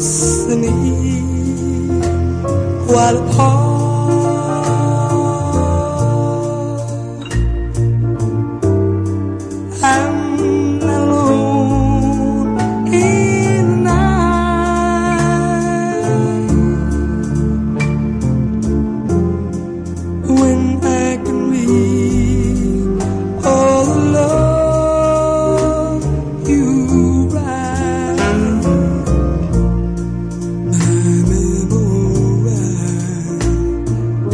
是你，我的爱。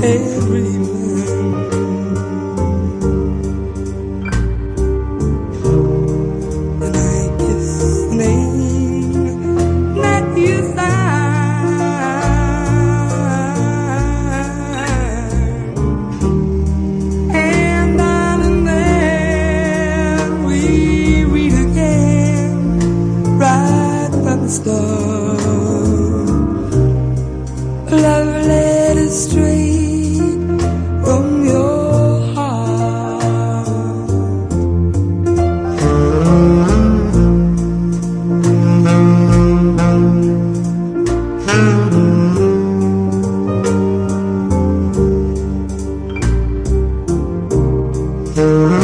every. And I name that you signed. And and we read again, right from the start. Love led straight. Mm-hmm.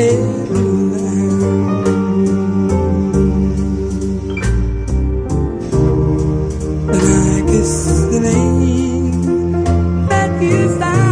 Then I kiss the name that you found.